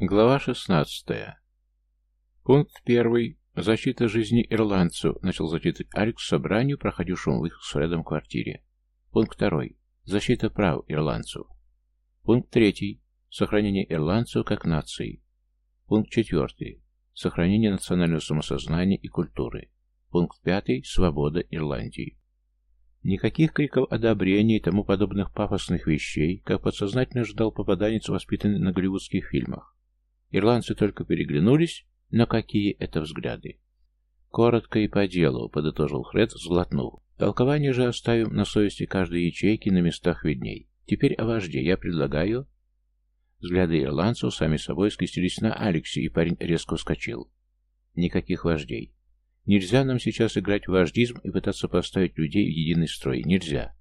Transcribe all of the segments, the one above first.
Глава 16. Пункт 1. Защита жизни ирландцев, начал зачитывать Алекс собранию, проходившему в их с Фредом квартире. Пункт 2. Защита прав ирландцев. Пункт 3. Сохранение ирландцев как нации. Пункт 4. Сохранение национального самосознания и культуры. Пункт 5. Свобода Ирландии. Никаких криков одобрения и тому подобных пафосных вещей, как подсознательно ждал попаданец, воспитанный на голливудских фильмах. Ирландцы только переглянулись, но какие это взгляды. Коротко и по делу, подытожил Фред, сглотнув. Толкование же оставим на совести каждой ячейки на местах видней. Теперь о вожде я предлагаю... Взгляды ирландцев сами собой скрестились на Алексе, и парень резко вскочил. Никаких вождей. Нельзя нам сейчас играть в вождизм и пытаться поставить людей в единый строй. Нельзя.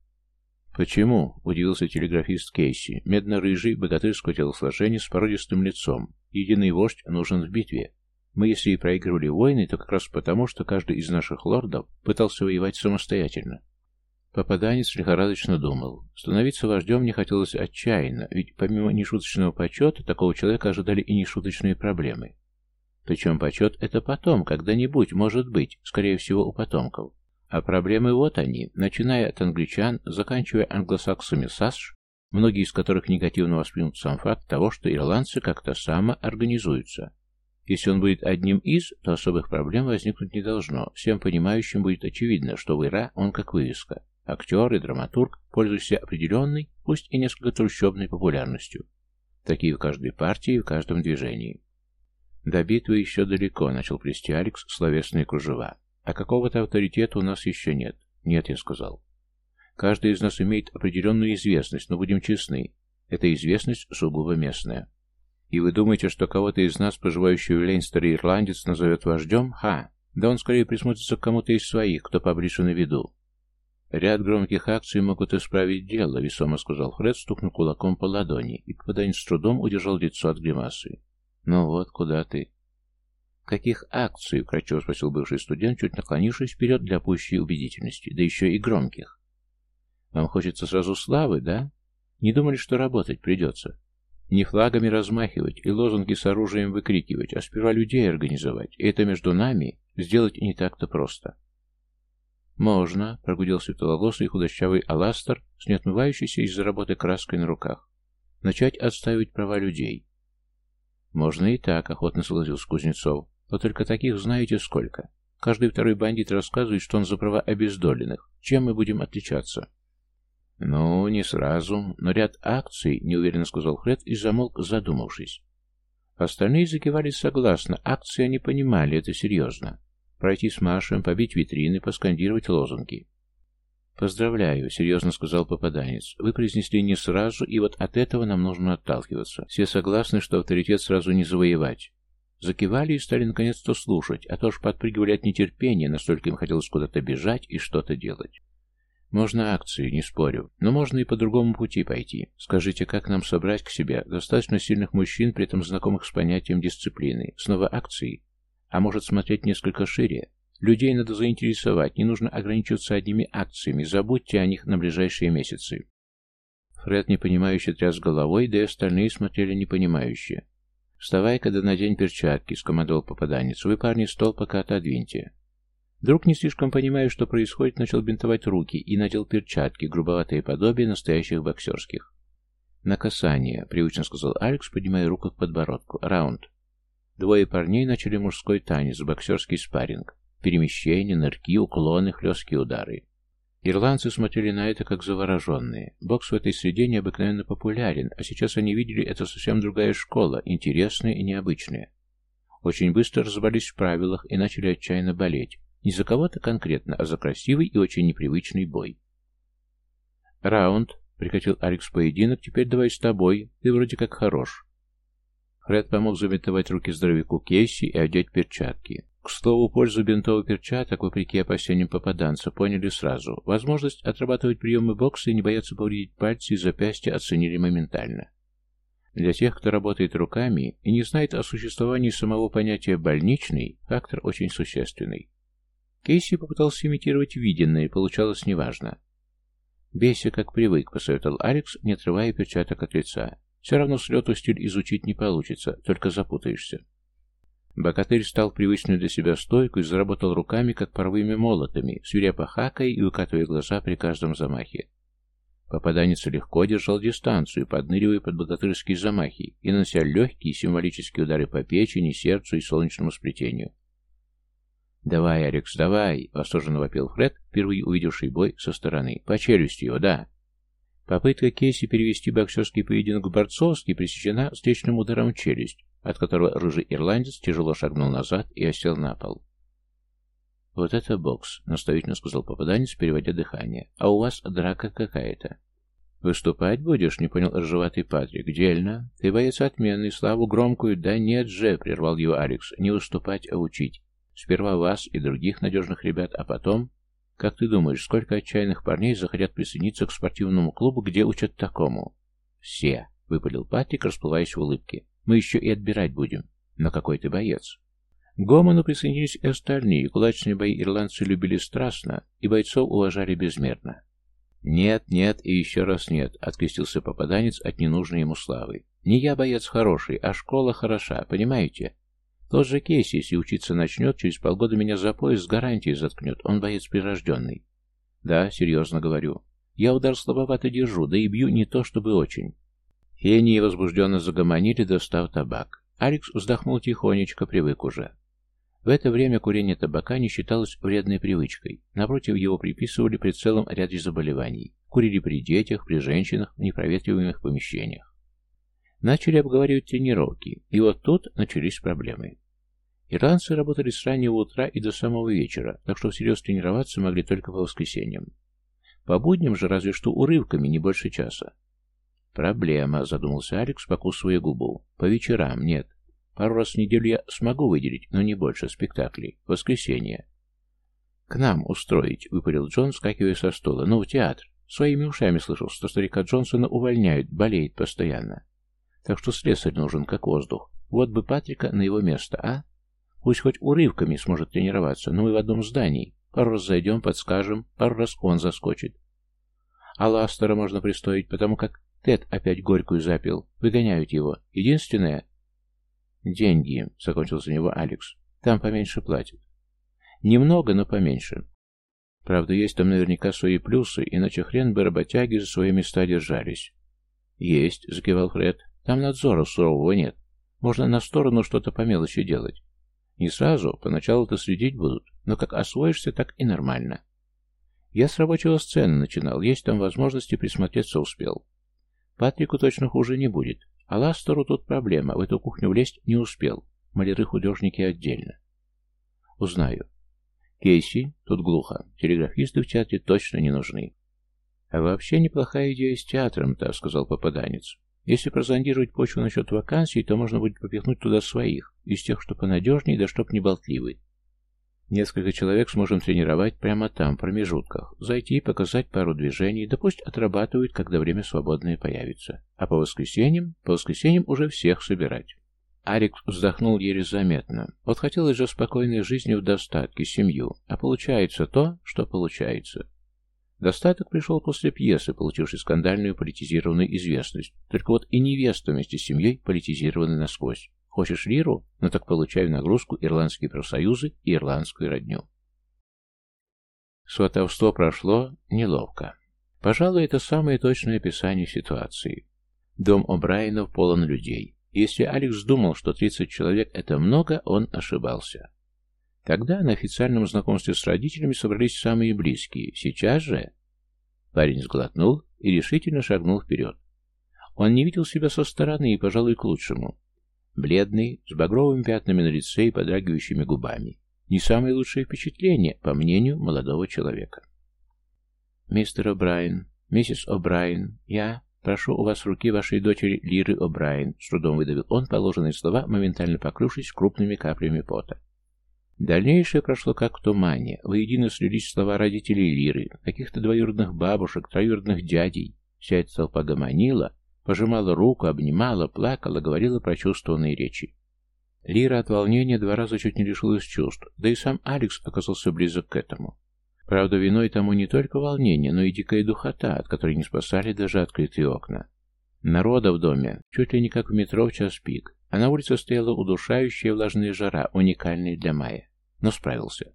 «Почему?» — удивился телеграфист Кейси. Медно-рыжий, богатырского телосложения с породистым лицом. Единый вождь нужен в битве. Мы, если и проигрывали войны, то как раз потому, что каждый из наших лордов пытался воевать самостоятельно. Попаданец лихорадочно думал. Становиться вождем не хотелось отчаянно, ведь помимо нешуточного почета, такого человека ожидали и нешуточные проблемы. Причем почет это потом, когда-нибудь, может быть, скорее всего, у потомков. А проблемы вот они, начиная от англичан, заканчивая англосаксами САСШ, многие из которых негативно воспримут сам факт того, что ирландцы как-то самоорганизуются. Если он будет одним из, то особых проблем возникнуть не должно. Всем понимающим будет очевидно, что в ИРА он как вывеска. Актер и драматург, пользующийся определенной, пусть и несколько трущобной популярностью. Такие в каждой партии и в каждом движении. До битвы еще далеко, начал плести Алекс словесные кружева. А какого-то авторитета у нас еще нет. Нет, я сказал. Каждый из нас имеет определенную известность, но будем честны, эта известность сугубо местная. И вы думаете, что кого-то из нас, проживающего в Лейнстере ирландец, назовет вождем? Ха! Да он скорее присмотрится к кому-то из своих, кто поближе на виду. Ряд громких акций могут исправить дело, весомо сказал Фред, стукнув кулаком по ладони, и попаданец с трудом удержал лицо от гримасы. Ну вот, куда ты? «Каких акций?» — вкратчиво спросил бывший студент, чуть наклонившись вперед для пущей убедительности, да еще и громких. «Вам хочется сразу славы, да? Не думали, что работать придется? Не флагами размахивать и лозунги с оружием выкрикивать, а сперва людей организовать, и это между нами сделать не так-то просто». «Можно», — прогудел светловолосый худощавый аластер с неотмывающейся из-за работы краской на руках. «Начать отстаивать права людей». «Можно и так», — охотно согласился Кузнецов. Но только таких знаете сколько. Каждый второй бандит рассказывает, что он за права обездоленных. Чем мы будем отличаться? Ну, не сразу, но ряд акций, неуверенно сказал Фред и замолк, задумавшись. Остальные закивали согласно. Акции они понимали, это серьезно. Пройти с маршем, побить витрины, поскандировать лозунги. «Поздравляю», — серьезно сказал попаданец. «Вы произнесли не сразу, и вот от этого нам нужно отталкиваться. Все согласны, что авторитет сразу не завоевать. Закивали и стали наконец-то слушать, а то ж подпрыгивали от нетерпения, настолько им хотелось куда-то бежать и что-то делать. Можно акции, не спорю, но можно и по другому пути пойти. Скажите, как нам собрать к себе достаточно сильных мужчин, при этом знакомых с понятием дисциплины? Снова акции? А может смотреть несколько шире? Людей надо заинтересовать, не нужно ограничиваться одними акциями, забудьте о них на ближайшие месяцы. Фред непонимающе тряс головой, да и остальные смотрели непонимающе. «Вставай-ка да надень перчатки», — скомандовал попаданец. «Вы, парни, стол пока отодвиньте». Друг, не слишком понимая, что происходит, начал бинтовать руки и надел перчатки, грубоватые подобие настоящих боксерских. «На касание», — привычно сказал Алекс, поднимая руку к подбородку. «Раунд». Двое парней начали мужской танец, боксерский спарринг. Перемещения, нырки, уклоны, хлесткие удары. Ирландцы смотрели на это как завороженные. Бокс в этой среде необыкновенно популярен, а сейчас они видели это совсем другая школа, интересная и необычная. Очень быстро разобрались в правилах и начали отчаянно болеть. Не за кого-то конкретно, а за красивый и очень непривычный бой. «Раунд», — прикатил Алекс поединок, — «теперь давай с тобой, ты вроде как хорош». Фред помог забинтовать руки здоровяку Кейси и одеть перчатки. К слову, пользу бинтов и перчаток, вопреки опасениям попаданца, поняли сразу. Возможность отрабатывать приемы бокса и не бояться повредить пальцы и запястья оценили моментально. Для тех, кто работает руками и не знает о существовании самого понятия «больничный», фактор очень существенный. Кейси попытался имитировать виденное, получалось неважно. «Бейся, как привык», — посоветовал Алекс, не отрывая перчаток от лица. Все равно с лету стиль изучить не получится, только запутаешься. Богатырь стал привычную для себя стойку и заработал руками, как паровыми молотами, свирепо хакая и выкатывая глаза при каждом замахе. Попаданец легко держал дистанцию, подныривая под богатырские замахи и нанося легкие символические удары по печени, сердцу и солнечному сплетению. «Давай, Алекс, давай!» — восторженно вопил Фред, впервые увидевший бой со стороны. «По челюсти его, да!» Попытка Кейси перевести боксерский поединок в борцовский пресечена встречным ударом в челюсть, от которого рыжий ирландец тяжело шагнул назад и осел на пол. «Вот это бокс», — наставительно сказал попаданец, переводя дыхание. «А у вас драка какая-то». «Выступать будешь?» — не понял ржеватый Патрик. «Дельно. Ты боец отменный, славу громкую». «Да нет же!» — прервал его Алекс. «Не выступать, а учить. Сперва вас и других надежных ребят, а потом как ты думаешь, сколько отчаянных парней захотят присоединиться к спортивному клубу, где учат такому? Все, выпалил Патрик, расплываясь в улыбке. Мы еще и отбирать будем. Но какой ты боец? К Гомону присоединились и остальные. Кулачные бои ирландцы любили страстно, и бойцов уважали безмерно. «Нет, нет и еще раз нет», — открестился попаданец от ненужной ему славы. «Не я боец хороший, а школа хороша, понимаете? Тот же Кейс, если учиться начнет, через полгода меня за пояс с гарантией заткнет. Он боец прирожденный. Да, серьезно говорю. Я удар слабовато держу, да и бью не то чтобы очень. Фении возбужденно загомонили, достав табак. Алекс вздохнул тихонечко, привык уже. В это время курение табака не считалось вредной привычкой. Напротив, его приписывали при целом ряде заболеваний. Курили при детях, при женщинах, в непроветриваемых помещениях. Начали обговаривать тренировки, и вот тут начались проблемы. Ирландцы работали с раннего утра и до самого вечера, так что всерьез тренироваться могли только по воскресеньям. По будням же разве что урывками, не больше часа. «Проблема», — задумался Алекс, покусывая губу. «По вечерам нет. Пару раз в неделю я смогу выделить, но не больше спектаклей. Воскресенье». «К нам устроить», — выпалил Джон, скакивая со стула. «Ну, в театр. Своими ушами слышал, что старика Джонсона увольняют, болеет постоянно. Так что слесарь нужен, как воздух. Вот бы Патрика на его место, а? Пусть хоть урывками сможет тренироваться, но мы в одном здании. Пару раз зайдем, подскажем, пару раз он заскочит. А Ластера можно пристроить, потому как Тед опять горькую запил. Выгоняют его. Единственное... Деньги, закончил за него Алекс. Там поменьше платят. Немного, но поменьше. Правда, есть там наверняка свои плюсы, иначе хрен бы работяги за свои места держались. Есть, закивал Фред. Там надзора сурового нет. Можно на сторону что-то по мелочи делать. Не сразу, поначалу-то следить будут, но как освоишься, так и нормально. Я с рабочего сцены начинал, есть там возможности, присмотреться успел. Патрику точно хуже не будет, а Ластеру тут проблема, в эту кухню влезть не успел, маляры-художники отдельно. Узнаю. Кейси, тут глухо, телеграфисты в театре точно не нужны. А вообще неплохая идея с театром-то, сказал попаданец. Если прозондировать почву насчет вакансий, то можно будет попихнуть туда своих, из тех, что понадежнее, да чтоб не болтливый. Несколько человек сможем тренировать прямо там, в промежутках. Зайти и показать пару движений, да пусть отрабатывают, когда время свободное появится. А по воскресеньям, по воскресеньям уже всех собирать. Арик вздохнул еле заметно. Вот хотелось же спокойной жизни в достатке, семью, а получается то, что получается. Достаток пришел после пьесы, получившей скандальную политизированную известность. Только вот и невеста вместе с семьей политизированы насквозь. Хочешь лиру? Ну так получай нагрузку ирландские профсоюзы и ирландскую родню. Сватовство прошло неловко. Пожалуй, это самое точное описание ситуации. Дом О'Брайенов полон людей. Если Алекс думал, что 30 человек – это много, он ошибался. Тогда на официальном знакомстве с родителями собрались самые близкие. Сейчас же... Парень сглотнул и решительно шагнул вперед. Он не видел себя со стороны и, пожалуй, к лучшему. Бледный, с багровыми пятнами на лице и подрагивающими губами. Не самое лучшее впечатление, по мнению молодого человека. «Мистер О'Брайен, миссис О'Брайен, я прошу у вас руки вашей дочери Лиры О'Брайен», с трудом выдавил он положенные слова, моментально покрывшись крупными каплями пота. Дальнейшее прошло как в тумане. Воедино слились слова родителей Лиры, каких-то двоюродных бабушек, троюродных дядей. Вся эта толпа гомонила, пожимала руку, обнимала, плакала, говорила прочувствованные речи. Лира от волнения два раза чуть не лишилась чувств, да и сам Алекс оказался близок к этому. Правда, виной тому не только волнение, но и дикая духота, от которой не спасали даже открытые окна. Народа в доме, чуть ли не как в метро в час пик, а на улице стояла удушающая влажная жара, уникальная для мая. Но справился.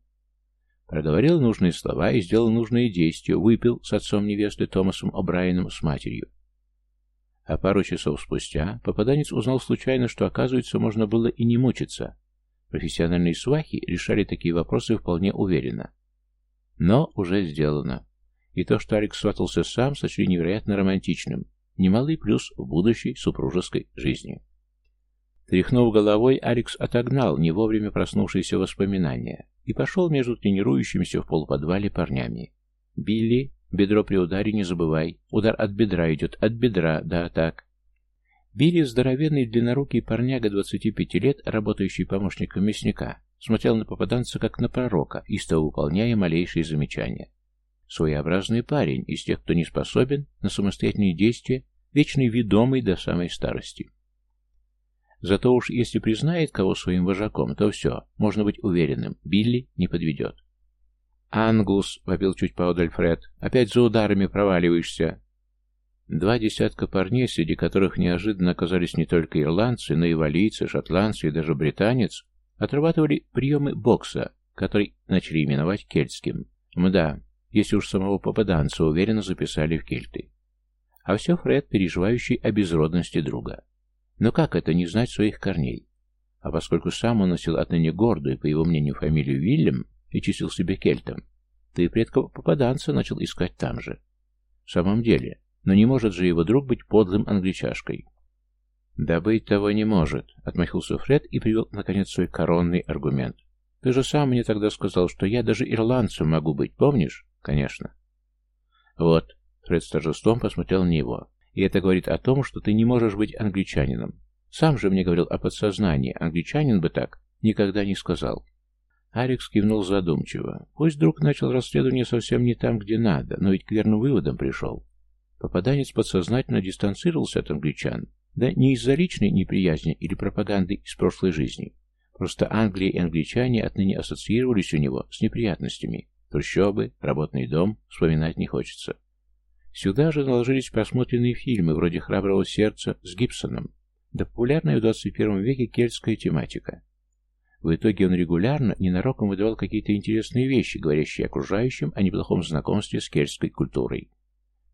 Проговорил нужные слова и сделал нужные действия, выпил с отцом невесты Томасом О'Брайеном с матерью. А пару часов спустя попаданец узнал случайно, что, оказывается, можно было и не мучиться. Профессиональные свахи решали такие вопросы вполне уверенно. Но уже сделано. И то, что Алекс сватался сам, сочли невероятно романтичным. Немалый плюс в будущей супружеской жизни. Тряхнув головой, Алекс отогнал не вовремя проснувшиеся воспоминания и пошел между тренирующимися в полуподвале парнями. «Билли, бедро при ударе не забывай. Удар от бедра идет, от бедра, да, так». Билли, здоровенный длиннорукий парняга 25 лет, работающий помощником мясника, смотрел на попаданца как на пророка, истово выполняя малейшие замечания. Своеобразный парень, из тех, кто не способен на самостоятельные действия, вечный ведомый до самой старости. Зато уж если признает кого своим вожаком, то все, можно быть уверенным, Билли не подведет. «Ангус!» — вопил чуть поодаль Фред. «Опять за ударами проваливаешься!» Два десятка парней, среди которых неожиданно оказались не только ирландцы, но и валийцы, шотландцы и даже британец, отрабатывали приемы бокса, который начали именовать кельтским. Мда, если уж самого попаданца уверенно записали в кельты. А все Фред, переживающий о безродности друга. Но как это не знать своих корней? А поскольку сам он носил отныне гордую, по его мнению, фамилию Вильям и числил себя кельтом, то и предков попаданца начал искать там же. В самом деле, но не может же его друг быть подлым англичашкой. «Да быть того не может», — отмахился Фред и привел, наконец, свой коронный аргумент. «Ты же сам мне тогда сказал, что я даже ирландцем могу быть, помнишь?» «Конечно». «Вот», — Фред с торжеством посмотрел на него. И это говорит о том, что ты не можешь быть англичанином. Сам же мне говорил о подсознании. Англичанин бы так никогда не сказал. Алекс кивнул задумчиво. Пусть друг начал расследование совсем не там, где надо, но ведь к верным выводам пришел. Попаданец подсознательно дистанцировался от англичан. Да не из-за личной неприязни или пропаганды из прошлой жизни. Просто Англия и англичане отныне ассоциировались у него с неприятностями. Трущобы, работный дом, вспоминать не хочется. Сюда же наложились просмотренные фильмы, вроде «Храброго сердца» с Гибсоном, да популярная в 21 веке кельтская тематика. В итоге он регулярно, ненароком выдавал какие-то интересные вещи, говорящие окружающим о неплохом знакомстве с кельтской культурой.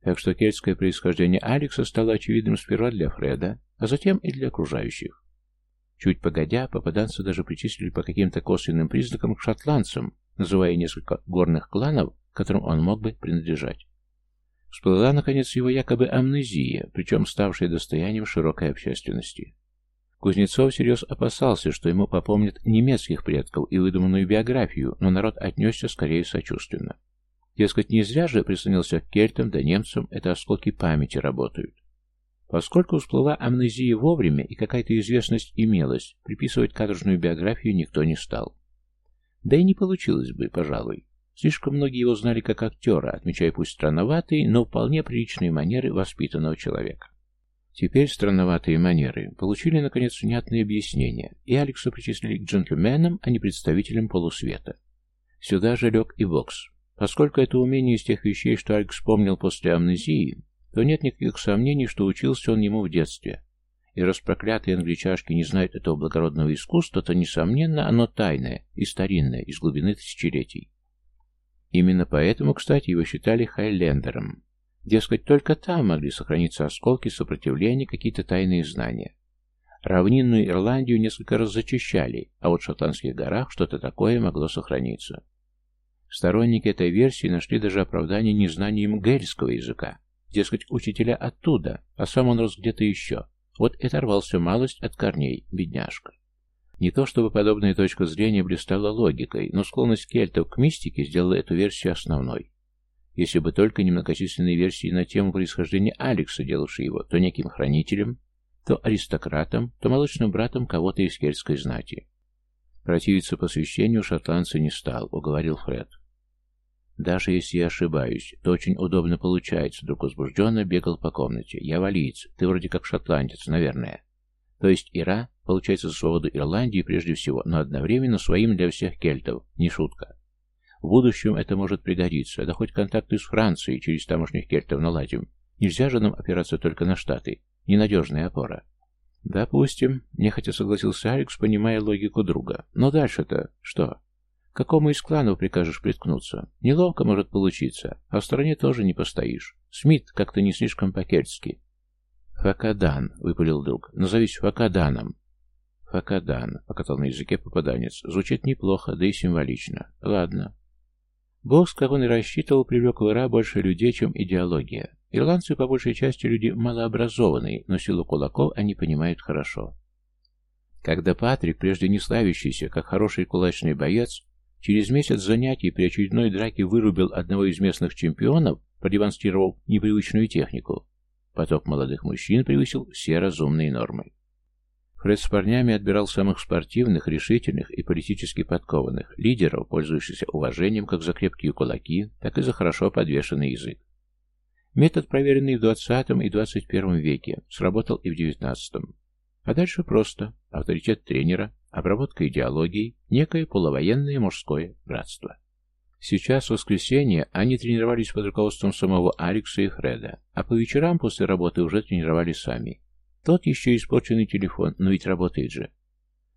Так что кельтское происхождение Алекса стало очевидным сперва для Фреда, а затем и для окружающих. Чуть погодя, попаданцы даже причислили по каким-то косвенным признакам к шотландцам, называя несколько горных кланов, которым он мог бы принадлежать. Всплыла, наконец, его якобы амнезия, причем ставшая достоянием широкой общественности. Кузнецов всерьез опасался, что ему попомнят немецких предков и выдуманную биографию, но народ отнесся скорее сочувственно. Дескать, не зря же прислонился к кельтам да немцам, это осколки памяти работают. Поскольку всплыла амнезия вовремя и какая-то известность имелась, приписывать каторжную биографию никто не стал. Да и не получилось бы, пожалуй. Слишком многие его знали как актера, отмечая пусть странноватые, но вполне приличные манеры воспитанного человека. Теперь странноватые манеры получили, наконец, внятные объяснения, и Алекса причислили к джентльменам, а не представителям полусвета. Сюда же лег и бокс. Поскольку это умение из тех вещей, что Алекс вспомнил после амнезии, то нет никаких сомнений, что учился он ему в детстве. И раз проклятые англичашки не знают этого благородного искусства, то, несомненно, оно тайное и старинное, из глубины тысячелетий. Именно поэтому, кстати, его считали Хайлендером. Дескать, только там могли сохраниться осколки сопротивления, какие-то тайные знания. Равнинную Ирландию несколько раз зачищали, а вот в шотландских горах что-то такое могло сохраниться. Сторонники этой версии нашли даже оправдание незнанием гельского языка. Дескать, учителя оттуда, а сам он рос где-то еще. Вот и оторвался малость от корней, бедняжка. Не то чтобы подобная точка зрения блистала логикой, но склонность кельтов к мистике сделала эту версию основной. Если бы только немногочисленные версии на тему происхождения Алекса, делавшие его то неким хранителем, то аристократом, то молочным братом кого-то из кельтской знати. Противиться посвящению шотландца не стал, уговорил Фред. Даже если я ошибаюсь, то очень удобно получается, вдруг возбужденно бегал по комнате. Я валиец, ты вроде как шотландец, наверное. То есть Ира получается за свободу Ирландии прежде всего, но одновременно своим для всех кельтов. Не шутка. В будущем это может пригодиться, да хоть контакты с Францией через тамошних кельтов наладим. Нельзя же нам опираться только на Штаты. ненадежная опора. «Допустим», — нехотя согласился Алекс, понимая логику друга. «Но дальше-то что? Какому из кланов прикажешь приткнуться? Неловко может получиться, а в стороне тоже не постоишь. Смит как-то не слишком по-кельтски». «Факадан», — выпалил друг. «Назовись Факаданом». «Факадан», — покатал на языке попаданец. «Звучит неплохо, да и символично. Ладно». Босс, как он и рассчитывал, привлек в Ира больше людей, чем идеология. Ирландцы, по большей части, люди малообразованные, но силу кулаков они понимают хорошо. Когда Патрик, прежде не славящийся, как хороший кулачный боец, через месяц занятий при очередной драке вырубил одного из местных чемпионов, продемонстрировав непривычную технику, поток молодых мужчин превысил все разумные нормы. Фред с парнями отбирал самых спортивных, решительных и политически подкованных, лидеров, пользующихся уважением как за крепкие кулаки, так и за хорошо подвешенный язык. Метод, проверенный в 20 и 21 веке, сработал и в 19. А дальше просто. Авторитет тренера, обработка идеологии, некое полувоенное мужское братство. Сейчас, в воскресенье, они тренировались под руководством самого Алекса и Фреда, а по вечерам после работы уже тренировали сами. Тот еще испорченный телефон, но ведь работает же.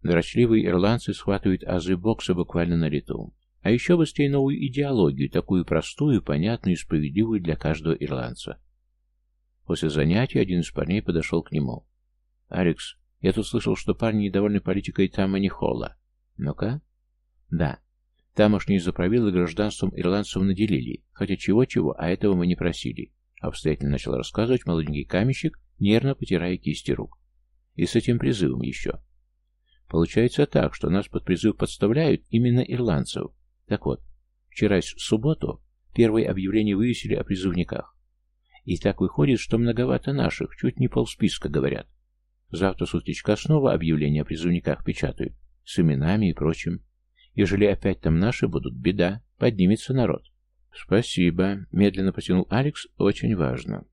Дрочливые ирландцы схватывают азы бокса буквально на лету. А еще быстрее новую идеологию, такую простую, понятную и справедливую для каждого ирландца. После занятия один из парней подошел к нему. «Алекс, я тут слышал, что парни недовольны политикой Тамани Холла. Ну-ка?» «Да. Тамошние заправилы гражданством ирландцев наделили, хотя чего-чего, а этого мы не просили», обстоятельно начал рассказывать молоденький каменщик, нервно потирая кисти рук. «И с этим призывом еще». Получается так, что нас под призыв подставляют именно ирландцев, так вот, вчера в субботу первые объявления вывесили о призывниках. И так выходит, что многовато наших, чуть не полсписка говорят. Завтра с утечка снова объявления о призывниках печатают, с именами и прочим. Ежели опять там наши будут, беда, поднимется народ. «Спасибо», — медленно потянул Алекс, — «очень важно».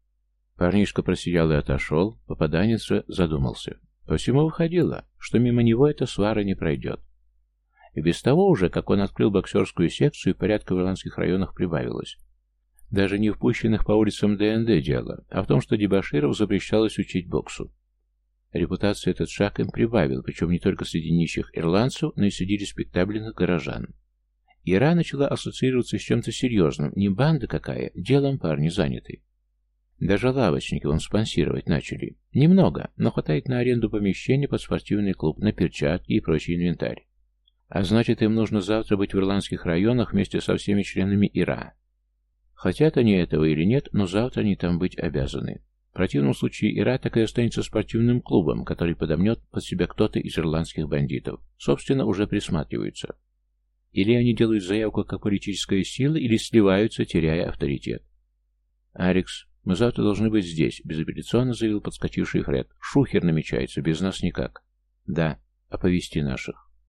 Парнишка просиял и отошел, попаданец же задумался. По всему выходило, что мимо него эта свара не пройдет. И без того уже, как он открыл боксерскую секцию, порядка в ирландских районах прибавилось. Даже не впущенных по улицам ДНД дело, а в том, что дебоширов запрещалось учить боксу. Репутацию этот шаг им прибавил, причем не только среди нищих ирландцев, но и среди респектабельных горожан. Ира начала ассоциироваться с чем-то серьезным, не банда какая, делом парни заняты. Даже лавочники он спонсировать начали. Немного, но хватает на аренду помещения под спортивный клуб, на перчатки и прочий инвентарь. А значит, им нужно завтра быть в ирландских районах вместе со всеми членами ИРА. Хотят они этого или нет, но завтра они там быть обязаны. В противном случае ИРА так и останется спортивным клубом, который подомнет под себя кто-то из ирландских бандитов. Собственно, уже присматриваются. Или они делают заявку как политическая сила, или сливаются, теряя авторитет. «Алекс, мы завтра должны быть здесь», — безапелляционно заявил подскочивший Фред. «Шухер намечается, без нас никак». «Да, оповести наших».